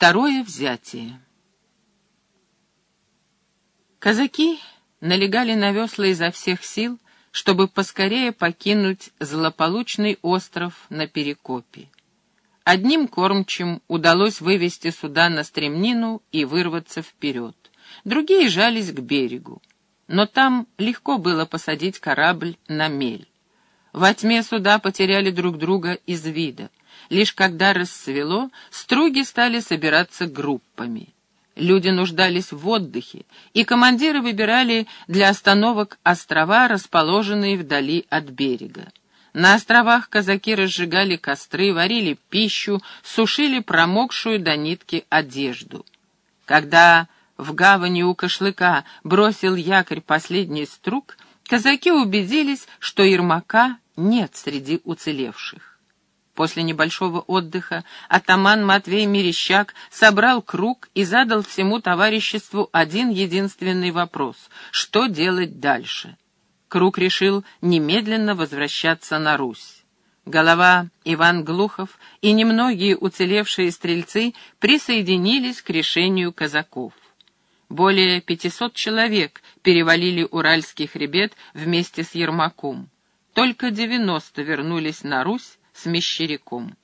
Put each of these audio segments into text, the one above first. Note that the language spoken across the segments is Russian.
Второе взятие. Казаки налегали на весла изо всех сил, чтобы поскорее покинуть злополучный остров на Перекопе. Одним кормчим удалось вывести суда на стремнину и вырваться вперед. Другие жались к берегу. Но там легко было посадить корабль на мель. Во тьме суда потеряли друг друга из вида. Лишь когда рассвело, струги стали собираться группами. Люди нуждались в отдыхе, и командиры выбирали для остановок острова, расположенные вдали от берега. На островах казаки разжигали костры, варили пищу, сушили промокшую до нитки одежду. Когда в гавани у Кошлыка бросил якорь последний струк, казаки убедились, что Ермака нет среди уцелевших. После небольшого отдыха атаман Матвей Мерещак собрал круг и задал всему товариществу один единственный вопрос — что делать дальше? Круг решил немедленно возвращаться на Русь. Голова Иван Глухов и немногие уцелевшие стрельцы присоединились к решению казаков. Более 500 человек перевалили Уральский хребет вместе с Ермаком. Только 90 вернулись на Русь, с Мещеряком.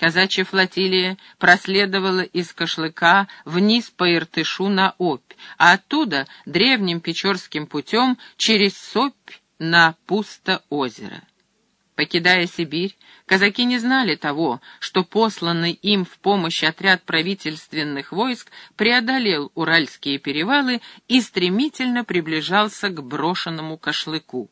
Казачья флотилия проследовала из Кошлыка вниз по Иртышу на Обь, а оттуда древним Печорским путем через Сопь на Пусто-озеро. Покидая Сибирь, казаки не знали того, что посланный им в помощь отряд правительственных войск преодолел Уральские перевалы и стремительно приближался к брошенному Кошлыку.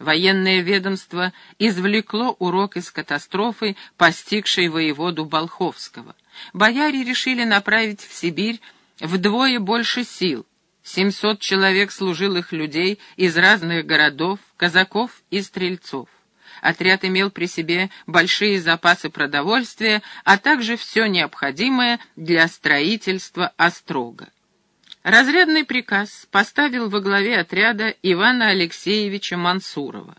Военное ведомство извлекло урок из катастрофы, постигшей воеводу Болховского. Бояре решили направить в Сибирь вдвое больше сил. 700 человек служилых людей из разных городов, казаков и стрельцов. Отряд имел при себе большие запасы продовольствия, а также все необходимое для строительства острога. Разрядный приказ поставил во главе отряда Ивана Алексеевича Мансурова.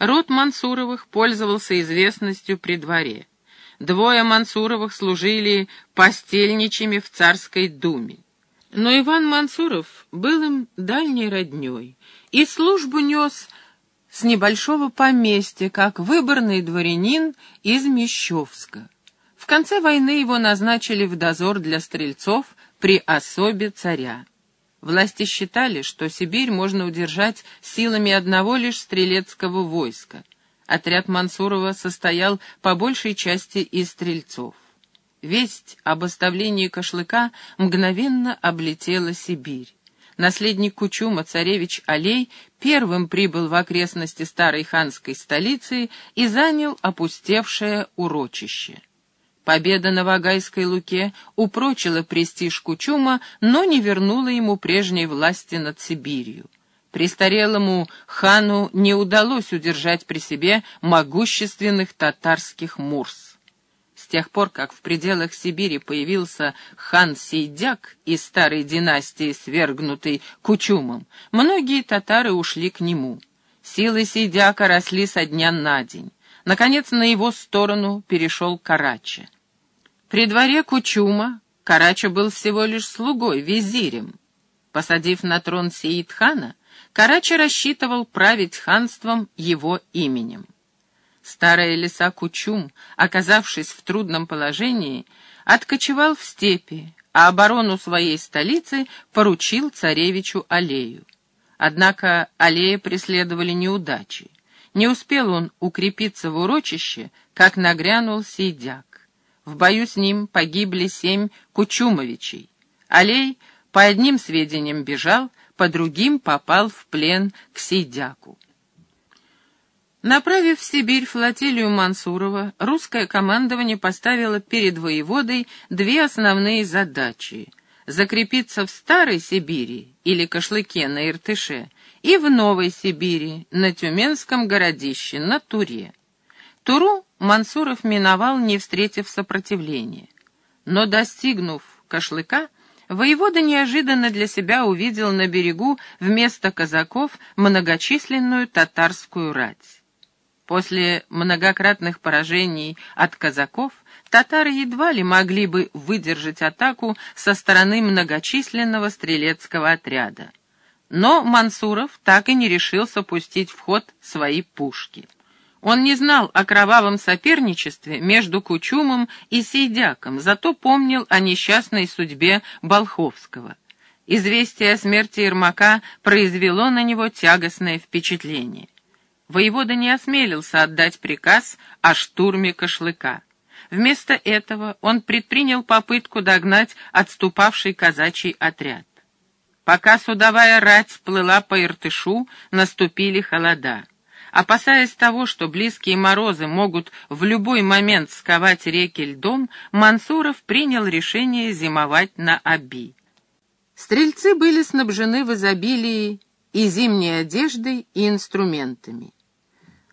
Род Мансуровых пользовался известностью при дворе. Двое Мансуровых служили постельничами в царской думе. Но Иван Мансуров был им дальней родней и службу нес с небольшого поместья, как выборный дворянин из Мещовска. В конце войны его назначили в дозор для стрельцов при особе царя. Власти считали, что Сибирь можно удержать силами одного лишь стрелецкого войска. Отряд Мансурова состоял по большей части из стрельцов. Весть об оставлении Кошлыка мгновенно облетела Сибирь. Наследник Кучума, царевич Алей, первым прибыл в окрестности старой ханской столицы и занял опустевшее урочище. Победа на Вагайской Луке упрочила престиж Кучума, но не вернула ему прежней власти над Сибирью. Престарелому хану не удалось удержать при себе могущественных татарских мурс. С тех пор, как в пределах Сибири появился хан Сейдяк из старой династии, свергнутой Кучумом, многие татары ушли к нему. Силы Сейдяка росли со дня на день. Наконец, на его сторону перешел Карача. При дворе Кучума Карача был всего лишь слугой, визирем. Посадив на трон Сеидхана, Карача рассчитывал править ханством его именем. Старая лиса Кучум, оказавшись в трудном положении, откочевал в степи, а оборону своей столицы поручил царевичу Алею. Однако Алея преследовали неудачи. Не успел он укрепиться в урочище, как нагрянул Сейдяк. В бою с ним погибли семь Кучумовичей. Алей по одним сведениям бежал, по другим попал в плен к Сейдяку. Направив в Сибирь флотилию Мансурова, русское командование поставило перед воеводой две основные задачи — закрепиться в Старой Сибири или Кошлыке на Иртыше и в Новой Сибири, на Тюменском городище, на Туре. Туру Мансуров миновал, не встретив сопротивления. Но, достигнув Кошлыка, воевода неожиданно для себя увидел на берегу вместо казаков многочисленную татарскую рать. После многократных поражений от казаков татары едва ли могли бы выдержать атаку со стороны многочисленного стрелецкого отряда. Но Мансуров так и не решился пустить в ход свои пушки. Он не знал о кровавом соперничестве между Кучумом и Сейдяком, зато помнил о несчастной судьбе Болховского. Известие о смерти Ермака произвело на него тягостное впечатление. Воевода не осмелился отдать приказ о штурме Кошлыка. Вместо этого он предпринял попытку догнать отступавший казачий отряд. Пока судовая рать плыла по Иртышу, наступили холода. Опасаясь того, что близкие морозы могут в любой момент сковать реки льдом, Мансуров принял решение зимовать на Аби. Стрельцы были снабжены в изобилии и зимней одеждой, и инструментами.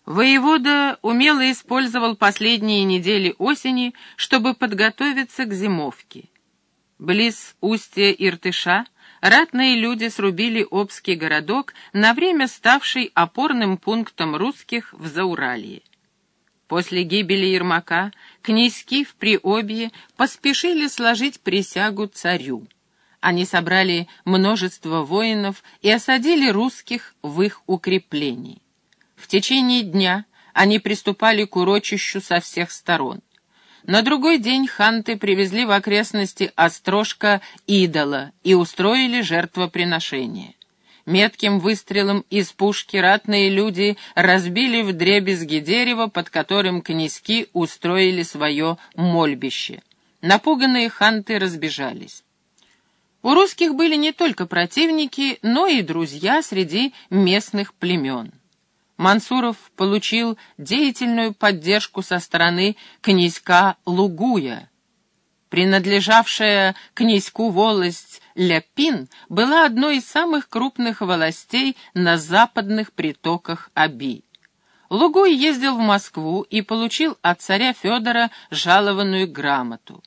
Воевода умело использовал последние недели осени, чтобы подготовиться к зимовке. Близ устья Иртыша ратные люди срубили Обский городок, на время ставший опорным пунктом русских в Зауралье. После гибели Ермака князьки в Приобье поспешили сложить присягу царю. Они собрали множество воинов и осадили русских в их укреплении. В течение дня они приступали к урочищу со всех сторон. На другой день ханты привезли в окрестности острожка идола и устроили жертвоприношение. Метким выстрелом из пушки ратные люди разбили вдребезги дерево, под которым князьки устроили свое мольбище. Напуганные ханты разбежались. У русских были не только противники, но и друзья среди местных племен. Мансуров получил деятельную поддержку со стороны князька Лугуя. Принадлежавшая князьку волость Ляпин была одной из самых крупных властей на западных притоках Аби. Лугуй ездил в Москву и получил от царя Федора жалованную грамоту.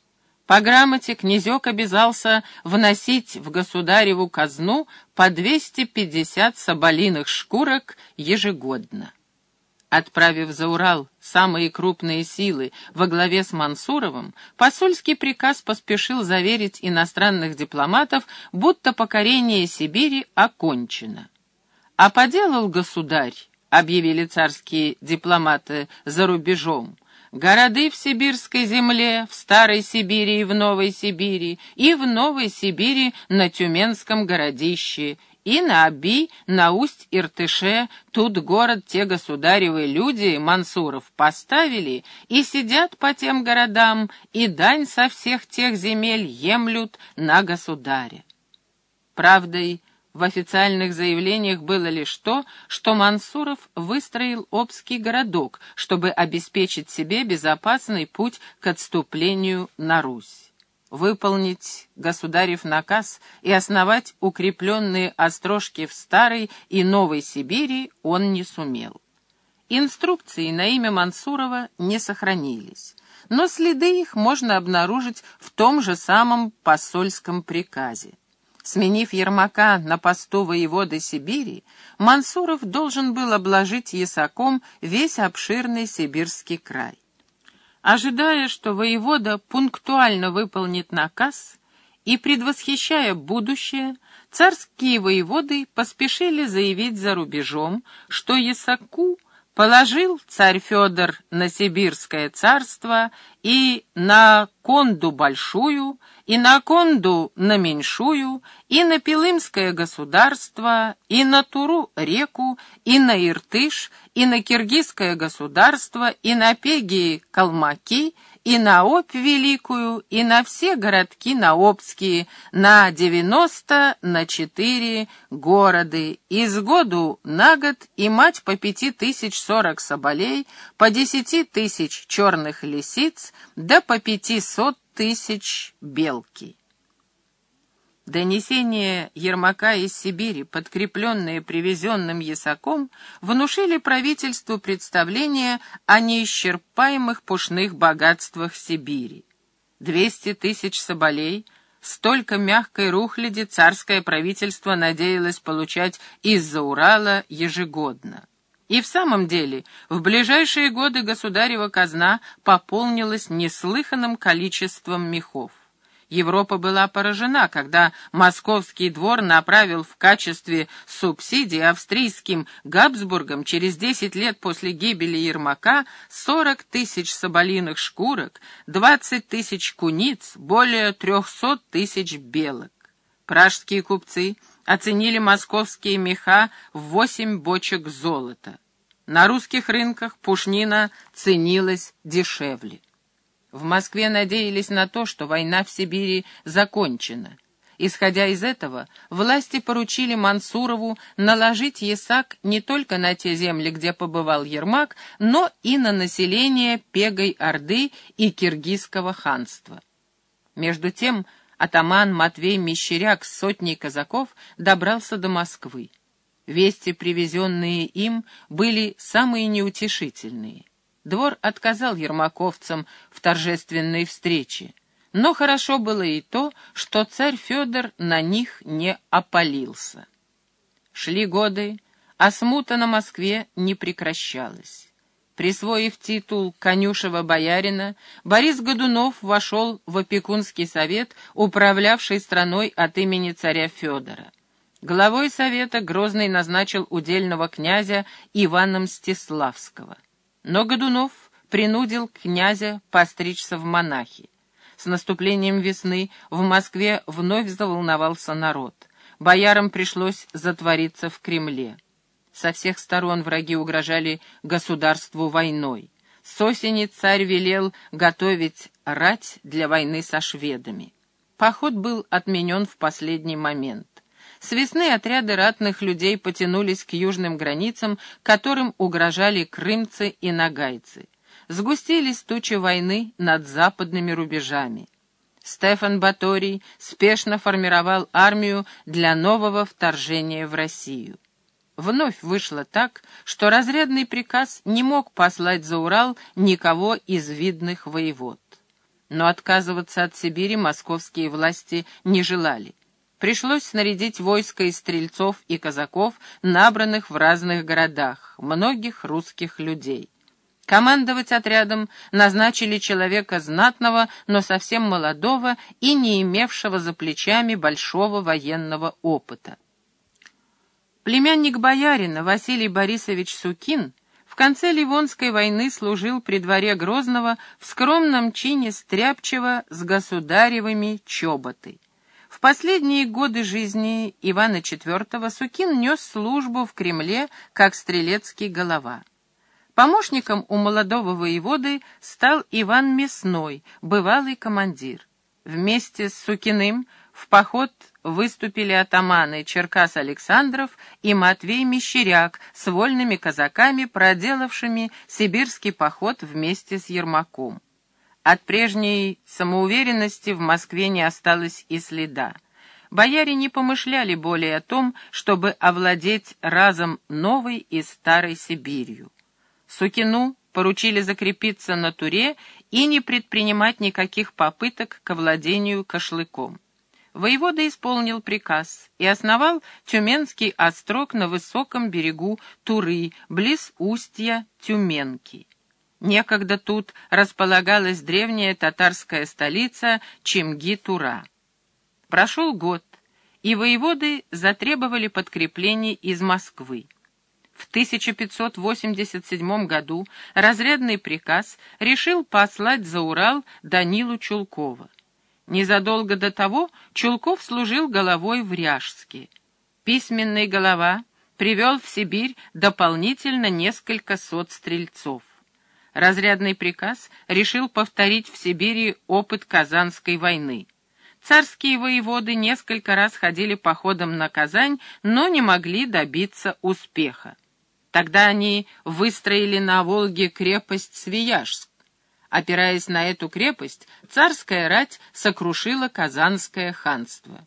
По грамоте князек обязался вносить в государеву казну по 250 соболиных шкурок ежегодно. Отправив за Урал самые крупные силы во главе с Мансуровым, посольский приказ поспешил заверить иностранных дипломатов, будто покорение Сибири окончено. А поделал государь, объявили царские дипломаты за рубежом, Городы в сибирской земле, в Старой Сибири и в Новой Сибири, и в Новой Сибири на Тюменском городище, и на Аби, на Усть-Иртыше, тут город те государевы люди, Мансуров, поставили, и сидят по тем городам, и дань со всех тех земель емлют на государя. Правдой, в официальных заявлениях было лишь то, что Мансуров выстроил Обский городок, чтобы обеспечить себе безопасный путь к отступлению на Русь. Выполнить государев наказ и основать укрепленные острожки в Старой и Новой Сибири он не сумел. Инструкции на имя Мансурова не сохранились, но следы их можно обнаружить в том же самом посольском приказе. Сменив Ермака на посту воеводы Сибири, Мансуров должен был обложить ясаком весь обширный сибирский край. Ожидая, что воевода пунктуально выполнит наказ, и предвосхищая будущее, царские воеводы поспешили заявить за рубежом, что Ясаку положил царь Федор на Сибирское царство и на Конду Большую, и на Конду на Меньшую, и на Пилымское государство, и на Туру реку, и на Иртыш, и на Киргизское государство, и на Пеги Калмаки, и на Обь Великую, и на все городки наобские, на девяносто на четыре города, из году на год и мать по пяти тысяч сорок соболей, по десяти тысяч черных лисиц, да по пятисот тысяч белки. Донесения Ермака из Сибири, подкрепленные привезенным ясаком, внушили правительству представление о неисчерпаемых пушных богатствах Сибири. Двести тысяч соболей, столько мягкой рухляди царское правительство надеялось получать из-за Урала ежегодно. И в самом деле, в ближайшие годы государева казна пополнилась неслыханным количеством мехов. Европа была поражена, когда московский двор направил в качестве субсидии австрийским Габсбургам через 10 лет после гибели Ермака 40 тысяч соболиных шкурок, 20 тысяч куниц, более 300 тысяч белок. Пражские купцы оценили московские меха в 8 бочек золота. На русских рынках пушнина ценилась дешевле. В Москве надеялись на то, что война в Сибири закончена. Исходя из этого, власти поручили Мансурову наложить ясак не только на те земли, где побывал Ермак, но и на население Пегой-Орды и Киргизского ханства. Между тем, атаман Матвей Мещеряк с сотней казаков добрался до Москвы. Вести, привезенные им, были самые неутешительные. Двор отказал ермаковцам в торжественной встрече. Но хорошо было и то, что царь Федор на них не опалился. Шли годы, а смута на Москве не прекращалась. Присвоив титул конюшева боярина, Борис Годунов вошел в опекунский совет, управлявший страной от имени царя Федора. Главой совета Грозный назначил удельного князя Ивана Мстиславского. Но Годунов принудил князя постричься в монахи. С наступлением весны в Москве вновь заволновался народ. Боярам пришлось затвориться в Кремле. Со всех сторон враги угрожали государству войной. С осени царь велел готовить рать для войны со шведами. Поход был отменен в последний момент. С весны отряды ратных людей потянулись к южным границам, которым угрожали крымцы и нагайцы. Сгустились тучи войны над западными рубежами. Стефан Баторий спешно формировал армию для нового вторжения в Россию. Вновь вышло так, что разрядный приказ не мог послать за Урал никого из видных воевод. Но отказываться от Сибири московские власти не желали. Пришлось снарядить войско из стрельцов и казаков, набранных в разных городах, многих русских людей. Командовать отрядом назначили человека знатного, но совсем молодого и не имевшего за плечами большого военного опыта. Племянник боярина Василий Борисович Сукин в конце Ливонской войны служил при дворе Грозного в скромном чине стряпчего с государевыми чоботой. В последние годы жизни Ивана IV Сукин нес службу в Кремле как стрелецкий голова. Помощником у молодого воеводы стал Иван Мясной, бывалый командир. Вместе с Сукиным в поход выступили атаманы Черкас Александров и Матвей Мещеряк с вольными казаками, проделавшими сибирский поход вместе с Ермаком. От прежней самоуверенности в Москве не осталось и следа. Бояре не помышляли более о том, чтобы овладеть разом новой и старой Сибирью. Сукину поручили закрепиться на Туре и не предпринимать никаких попыток к овладению Кошлыком. Воевода исполнил приказ и основал Тюменский острог на высоком берегу Туры, близ устья Тюменки. Некогда тут располагалась древняя татарская столица Чемги-Тура. Прошел год, и воеводы затребовали подкреплений из Москвы. В 1587 году разрядный приказ решил послать за Урал Данилу Чулкова. Незадолго до того Чулков служил головой в Ряжске. Письменный голова привел в Сибирь дополнительно несколько сот стрельцов. Разрядный приказ решил повторить в Сибири опыт Казанской войны. Царские воеводы несколько раз ходили походом на Казань, но не могли добиться успеха. Тогда они выстроили на Волге крепость Свияжск. Опираясь на эту крепость, царская рать сокрушила Казанское ханство.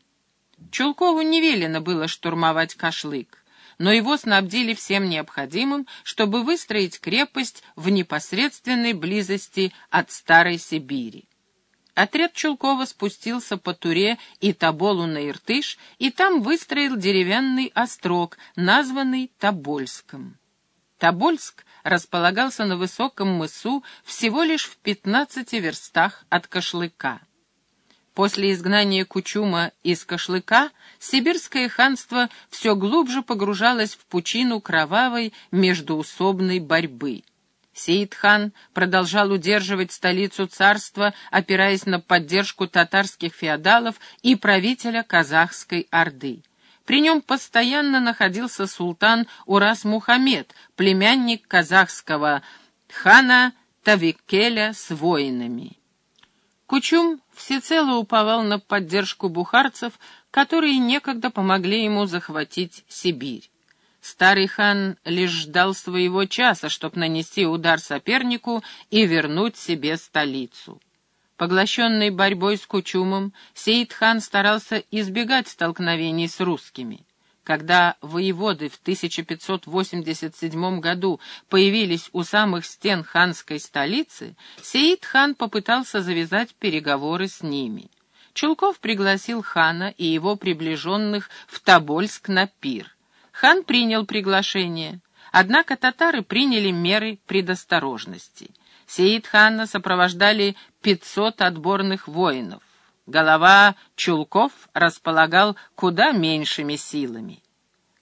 Чулкову не велено было штурмовать Кашлык но его снабдили всем необходимым, чтобы выстроить крепость в непосредственной близости от Старой Сибири. Отряд Чулкова спустился по Туре и Тоболу на Иртыш, и там выстроил деревянный острог, названный Тобольском. Тобольск располагался на высоком мысу всего лишь в 15 верстах от Кашлыка. После изгнания Кучума из Кашлыка сибирское ханство все глубже погружалось в пучину кровавой междуусобной борьбы. Сейд-хан продолжал удерживать столицу царства, опираясь на поддержку татарских феодалов и правителя казахской орды. При нем постоянно находился султан Урас-Мухаммед, племянник казахского хана Тавикеля с воинами. Кучум всецело уповал на поддержку бухарцев, которые некогда помогли ему захватить Сибирь. Старый хан лишь ждал своего часа, чтобы нанести удар сопернику и вернуть себе столицу. Поглощенный борьбой с Кучумом, Сейд-хан старался избегать столкновений с русскими. Когда воеводы в 1587 году появились у самых стен ханской столицы, Сейд-хан попытался завязать переговоры с ними. Чулков пригласил хана и его приближенных в Тобольск на пир. Хан принял приглашение, однако татары приняли меры предосторожности. Сеид-хана сопровождали 500 отборных воинов. Голова Чулков располагал куда меньшими силами.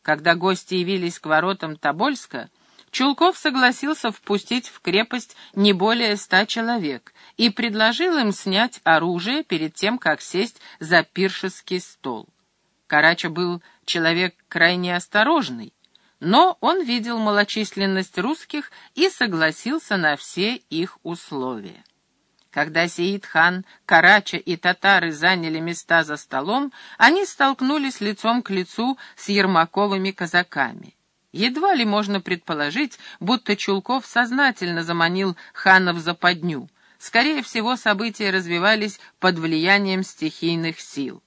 Когда гости явились к воротам Тобольска, Чулков согласился впустить в крепость не более ста человек и предложил им снять оружие перед тем, как сесть за пиршеский стол. Карача был человек крайне осторожный, но он видел малочисленность русских и согласился на все их условия. Когда Сеид-хан, Карача и татары заняли места за столом, они столкнулись лицом к лицу с Ермаковыми казаками. Едва ли можно предположить, будто Чулков сознательно заманил хана в западню. Скорее всего, события развивались под влиянием стихийных сил.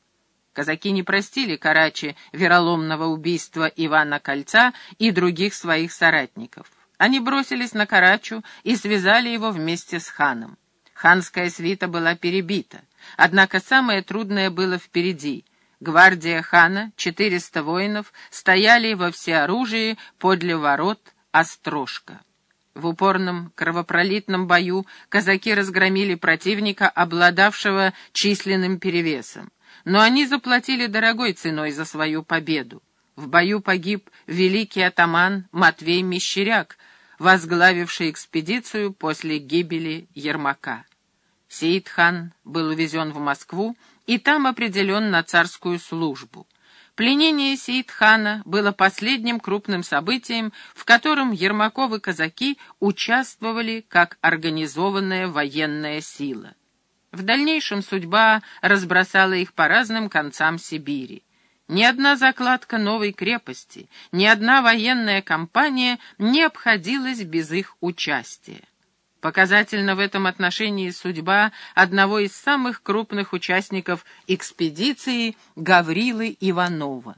Казаки не простили Карачи вероломного убийства Ивана Кольца и других своих соратников. Они бросились на Карачу и связали его вместе с ханом. Ханская свита была перебита. Однако самое трудное было впереди. Гвардия хана, 400 воинов, стояли во всеоружии подле ворот Острожка. В упорном кровопролитном бою казаки разгромили противника, обладавшего численным перевесом но они заплатили дорогой ценой за свою победу. В бою погиб великий атаман Матвей Мещеряк, возглавивший экспедицию после гибели Ермака. Сеид-хан был увезен в Москву и там определен на царскую службу. Пленение Сеид-хана было последним крупным событием, в котором Ермаковы казаки участвовали как организованная военная сила. В дальнейшем судьба разбросала их по разным концам Сибири. Ни одна закладка новой крепости, ни одна военная кампания не обходилась без их участия. Показательно в этом отношении судьба одного из самых крупных участников экспедиции Гаврилы Иванова.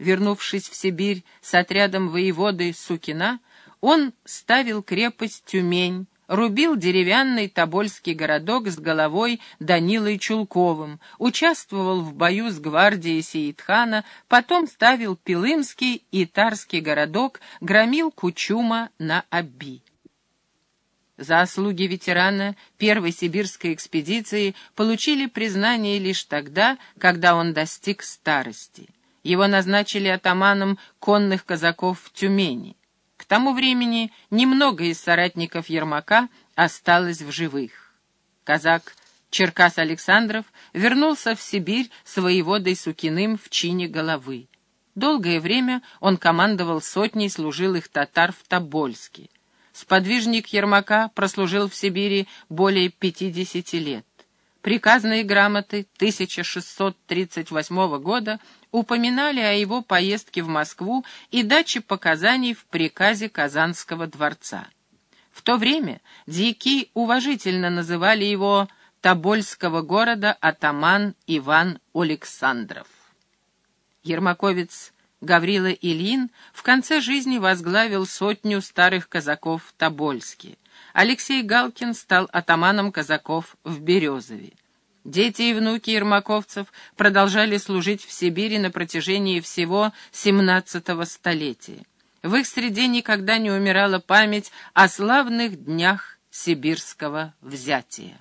Вернувшись в Сибирь с отрядом воеводы Сукина, он ставил крепость Тюмень, рубил деревянный Тобольский городок с головой Данилой Чулковым, участвовал в бою с гвардией Сеидхана, потом ставил Пилымский и Тарский городок, громил Кучума на Абби. Заслуги ветерана первой сибирской экспедиции получили признание лишь тогда, когда он достиг старости. Его назначили атаманом конных казаков в Тюмени тому времени немного из соратников Ермака осталось в живых. Казак Черкас Александров вернулся в Сибирь с воеводой Сукиным в чине головы. Долгое время он командовал сотней служилых татар в Тобольске. Сподвижник Ермака прослужил в Сибири более 50 лет. Приказные грамоты 1638 года упоминали о его поездке в Москву и даче показаний в приказе Казанского дворца. В то время дьяки уважительно называли его Тобольского города атаман Иван Александров. Ермаковец Гаврила Ильин в конце жизни возглавил сотню старых казаков в Тобольске. Алексей Галкин стал атаманом казаков в Березове. Дети и внуки ермаковцев продолжали служить в Сибири на протяжении всего XVII столетия. В их среде никогда не умирала память о славных днях сибирского взятия.